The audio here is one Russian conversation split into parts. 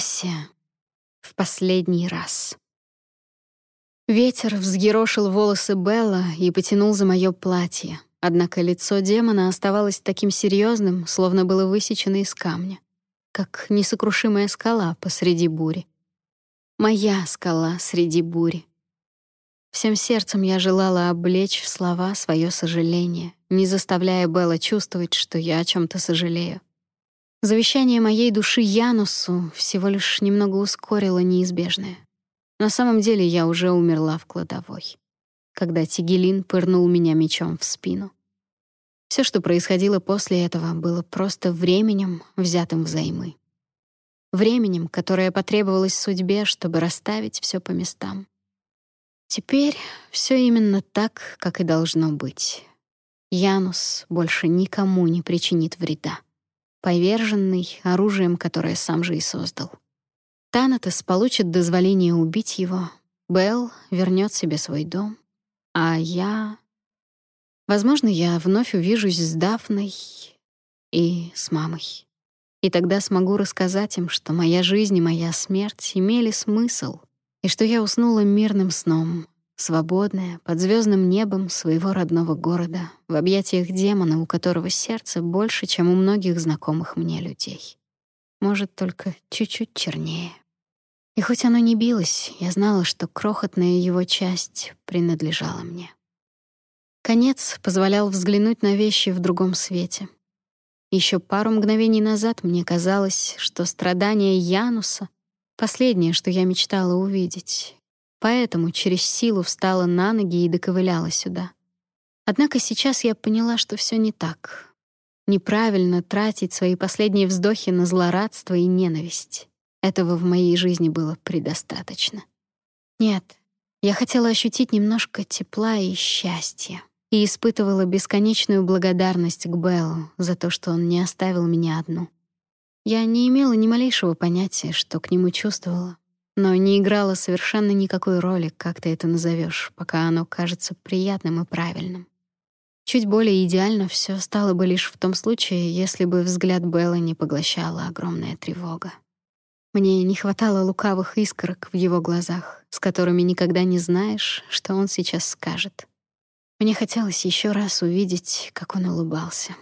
Кассия. В последний раз. Ветер взъерошил волосы Белла и потянул за моё платье, однако лицо демона оставалось таким серьезным, словно было высечено из камня, как несокрушимая скала посреди бури. Моя скала среди бури. Всем сердцем я желала облечь в слова свое сожаление, не заставляя Белла чувствовать, что я о чем то сожалею. Завещание моей души Янусу всего лишь немного ускорило неизбежное. На самом деле я уже умерла в кладовой, когда Тигелин пырнул меня мечом в спину. Все, что происходило после этого, было просто временем, взятым взаймы. Временем, которое потребовалось судьбе, чтобы расставить все по местам. Теперь все именно так, как и должно быть. Янус больше никому не причинит вреда поверженный оружием, которое сам же и создал. Танатос получит дозволение убить его, Белл вернет себе свой дом, а я... Возможно, я вновь увижусь с Дафной и с мамой. И тогда смогу рассказать им, что моя жизнь и моя смерть имели смысл, и что я уснула мирным сном, свободная, под звездным небом своего родного города, в объятиях демона, у которого сердце больше, чем у многих знакомых мне людей. Может, только чуть-чуть чернее. И хоть оно не билось, я знала, что крохотная его часть принадлежала мне. Конец позволял взглянуть на вещи в другом свете. Еще пару мгновений назад мне казалось, что страдания Януса — последнее, что я мечтала увидеть, Поэтому через силу встала на ноги и доковыляла сюда. Однако сейчас я поняла, что все не так. Неправильно тратить свои последние вздохи на злорадство и ненависть. Этого в моей жизни было предостаточно. Нет, я хотела ощутить немножко тепла и счастья и испытывала бесконечную благодарность к Беллу за то, что он не оставил меня одну. Я не имела ни малейшего понятия, что к нему чувствовала, но не играло совершенно никакой роли, как ты это назовешь, пока оно кажется приятным и правильным. Чуть более идеально все стало бы лишь в том случае, если бы взгляд Беллы не поглощала огромная тревога. Мне не хватало лукавых искорок в его глазах, с которыми никогда не знаешь, что он сейчас скажет. Мне хотелось еще раз увидеть, как он улыбался.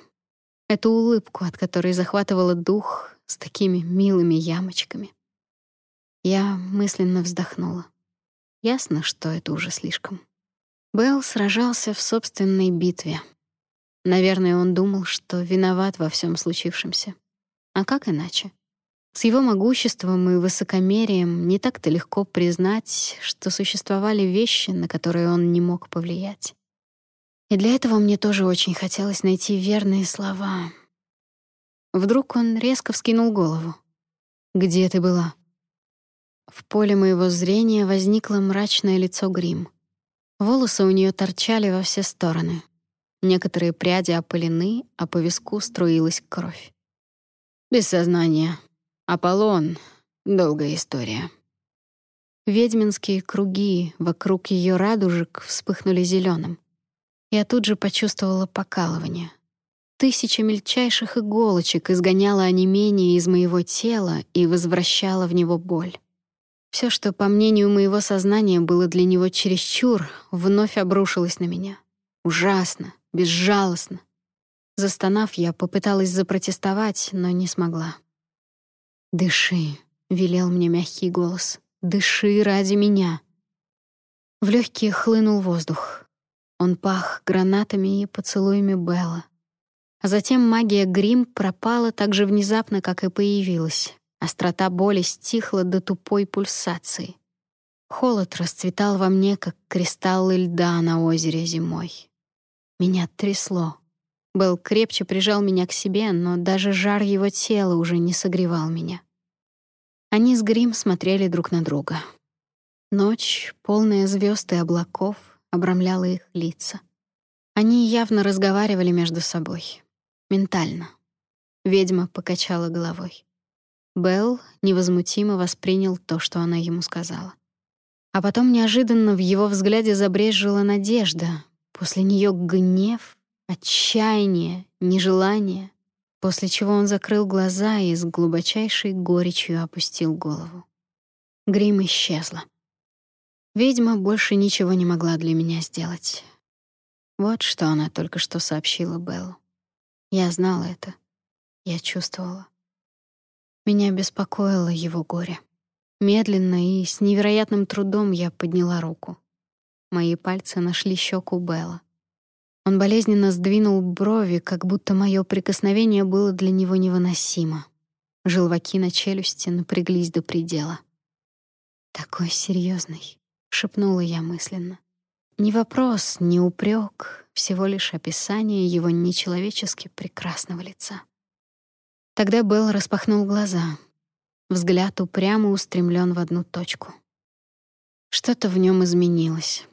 Эту улыбку, от которой захватывало дух с такими милыми ямочками. Я мысленно вздохнула. Ясно, что это уже слишком. Белл сражался в собственной битве. Наверное, он думал, что виноват во всем случившемся. А как иначе? С его могуществом и высокомерием не так-то легко признать, что существовали вещи, на которые он не мог повлиять. И для этого мне тоже очень хотелось найти верные слова. Вдруг он резко вскинул голову. «Где ты была?» В поле моего зрения возникло мрачное лицо Грим. Волосы у нее торчали во все стороны. Некоторые пряди опылены, а по виску струилась кровь. Без сознания. Аполлон. Долгая история. Ведьминские круги вокруг ее радужек вспыхнули зеленым. Я тут же почувствовала покалывание. Тысяча мельчайших иголочек изгоняла онемение из моего тела и возвращала в него боль. Все, что, по мнению моего сознания, было для него чересчур, вновь обрушилось на меня. Ужасно, безжалостно. Застонав, я попыталась запротестовать, но не смогла. «Дыши», — велел мне мягкий голос. «Дыши ради меня». В легкие хлынул воздух. Он пах гранатами и поцелуями Белла. А затем магия грим пропала так же внезапно, как и появилась. Острота боли стихла до тупой пульсации. Холод расцветал во мне, как кристаллы льда на озере зимой. Меня трясло. Белл крепче прижал меня к себе, но даже жар его тела уже не согревал меня. Они с Грим смотрели друг на друга. Ночь, полная звезд и облаков, обрамляла их лица. Они явно разговаривали между собой. Ментально. Ведьма покачала головой. Белл невозмутимо воспринял то, что она ему сказала. А потом неожиданно в его взгляде забрезжила надежда, после нее гнев, отчаяние, нежелание. после чего он закрыл глаза и с глубочайшей горечью опустил голову. Грим исчезла. Ведьма больше ничего не могла для меня сделать. Вот что она только что сообщила Беллу. Я знала это. Я чувствовала. Меня беспокоило его горе. Медленно и с невероятным трудом я подняла руку. Мои пальцы нашли щеку Белла. Он болезненно сдвинул брови, как будто мое прикосновение было для него невыносимо. Желваки на челюсти напряглись до предела. «Такой серьезный, шепнула я мысленно. Не вопрос, не упрек, всего лишь описание его нечеловечески прекрасного лица. Тогда Белл распахнул глаза. Взгляд упрямо устремлен в одну точку. Что-то в нем изменилось.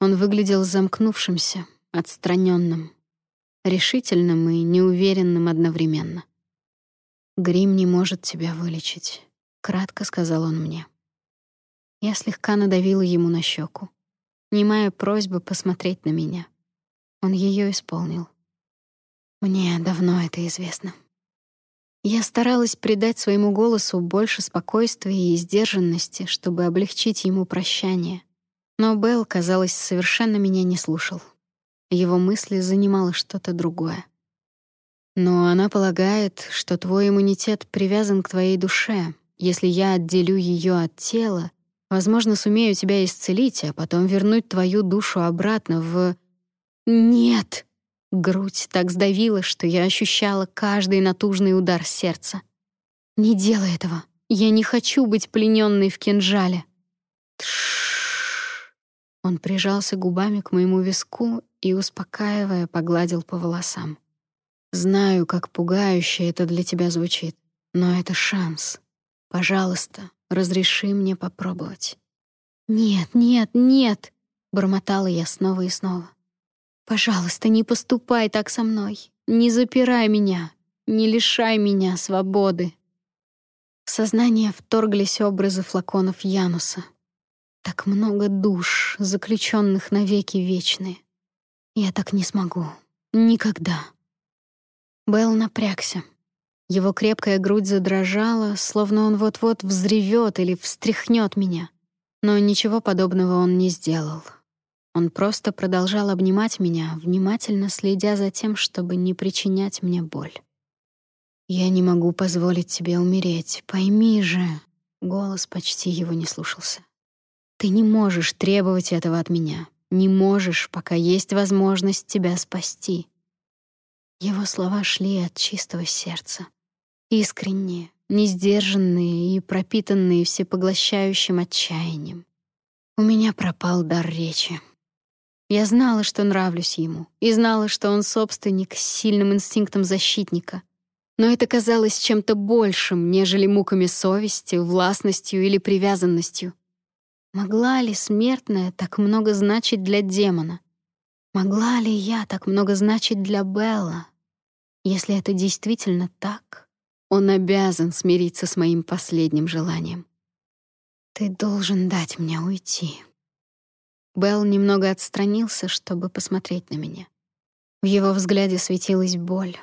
Он выглядел замкнувшимся, отстраненным, решительным и неуверенным одновременно. «Грим не может тебя вылечить», — кратко сказал он мне. Я слегка надавила ему на щеку, немая просьба посмотреть на меня. Он ее исполнил. Мне давно это известно. Я старалась придать своему голосу больше спокойствия и сдержанности, чтобы облегчить ему прощание. Но Белл, казалось, совершенно меня не слушал. Его мысли занимало что-то другое. Но она полагает, что твой иммунитет привязан к твоей душе. Если я отделю ее от тела, возможно, сумею тебя исцелить, а потом вернуть твою душу обратно в... Нет! Грудь так сдавила, что я ощущала каждый натужный удар сердца. Не делай этого. Я не хочу быть плененной в кинжале. Тш. Он прижался губами к моему виску и, успокаивая, погладил по волосам. Знаю, как пугающе это для тебя звучит, но это шанс. Пожалуйста, разреши мне попробовать. Нет, нет, нет, бормотала я снова и снова. Пожалуйста, не поступай так со мной. Не запирай меня, не лишай меня свободы. В сознание вторглись образы флаконов Януса. Так много душ, заключенных навеки вечные. Я так не смогу. Никогда. Белл напрягся. Его крепкая грудь задрожала, словно он вот-вот взревет или встряхнет меня. Но ничего подобного он не сделал. Он просто продолжал обнимать меня, внимательно следя за тем, чтобы не причинять мне боль. «Я не могу позволить тебе умереть, пойми же!» Голос почти его не слушался. «Ты не можешь требовать этого от меня. Не можешь, пока есть возможность тебя спасти. Его слова шли от чистого сердца. Искренние, несдержанные и пропитанные всепоглощающим отчаянием. У меня пропал дар речи. Я знала, что нравлюсь ему, и знала, что он собственник с сильным инстинктом защитника. Но это казалось чем-то большим, нежели муками совести, властностью или привязанностью — Могла ли смертная так много значить для демона? Могла ли я так много значить для Белла? Если это действительно так, он обязан смириться с моим последним желанием. Ты должен дать мне уйти. Белл немного отстранился, чтобы посмотреть на меня. В его взгляде светилась боль.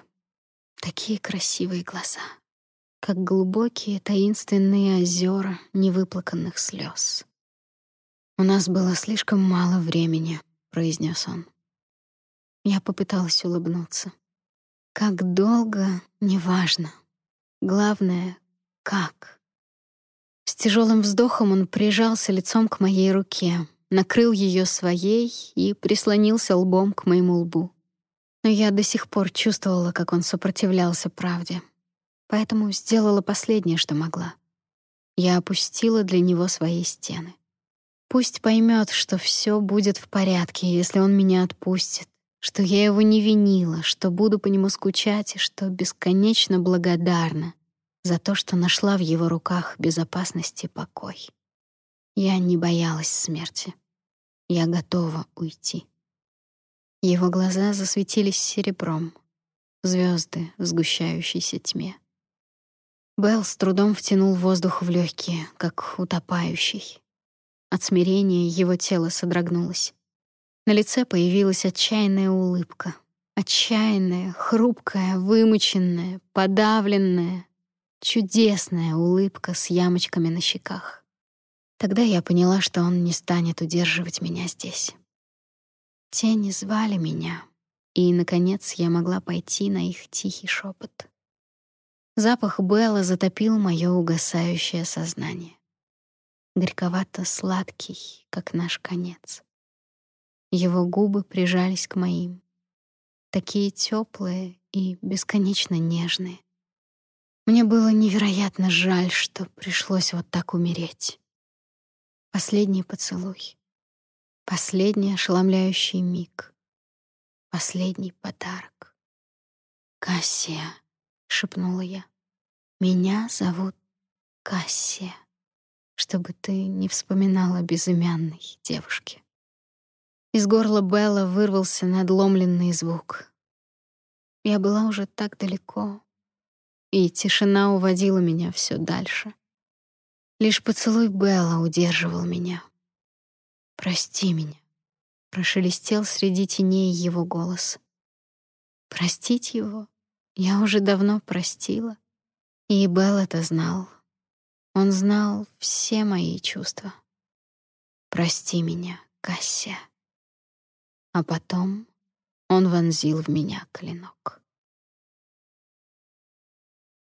Такие красивые глаза, как глубокие таинственные озера невыплаканных слез. «У нас было слишком мало времени», — произнес он. Я попыталась улыбнуться. «Как долго, неважно. Главное — как». С тяжелым вздохом он прижался лицом к моей руке, накрыл ее своей и прислонился лбом к моему лбу. Но я до сих пор чувствовала, как он сопротивлялся правде. Поэтому сделала последнее, что могла. Я опустила для него свои стены. Пусть поймет, что все будет в порядке, если он меня отпустит, что я его не винила, что буду по нему скучать и что бесконечно благодарна за то, что нашла в его руках безопасность и покой. Я не боялась смерти. Я готова уйти. Его глаза засветились серебром, звезды в сгущающейся тьме. Белл с трудом втянул воздух в легкие, как утопающий. От смирения его тело содрогнулось. На лице появилась отчаянная улыбка. Отчаянная, хрупкая, вымученная, подавленная, чудесная улыбка с ямочками на щеках. Тогда я поняла, что он не станет удерживать меня здесь. Тени звали меня, и, наконец, я могла пойти на их тихий шепот. Запах Белла затопил мое угасающее сознание. Горьковато-сладкий, как наш конец. Его губы прижались к моим, такие теплые и бесконечно нежные. Мне было невероятно жаль, что пришлось вот так умереть. Последний поцелуй. Последний ошеломляющий миг. Последний подарок. «Кассия», — шепнула я. «Меня зовут Кассия, чтобы ты не вспоминала безымянной девушки». Из горла Белла вырвался надломленный звук. Я была уже так далеко, и тишина уводила меня все дальше. Лишь поцелуй Белла удерживал меня. «Прости меня», — прошелестел среди теней его голос. Простить его я уже давно простила, и Белл это знал. Он знал все мои чувства. «Прости меня, Кася». А потом он вонзил в меня клинок.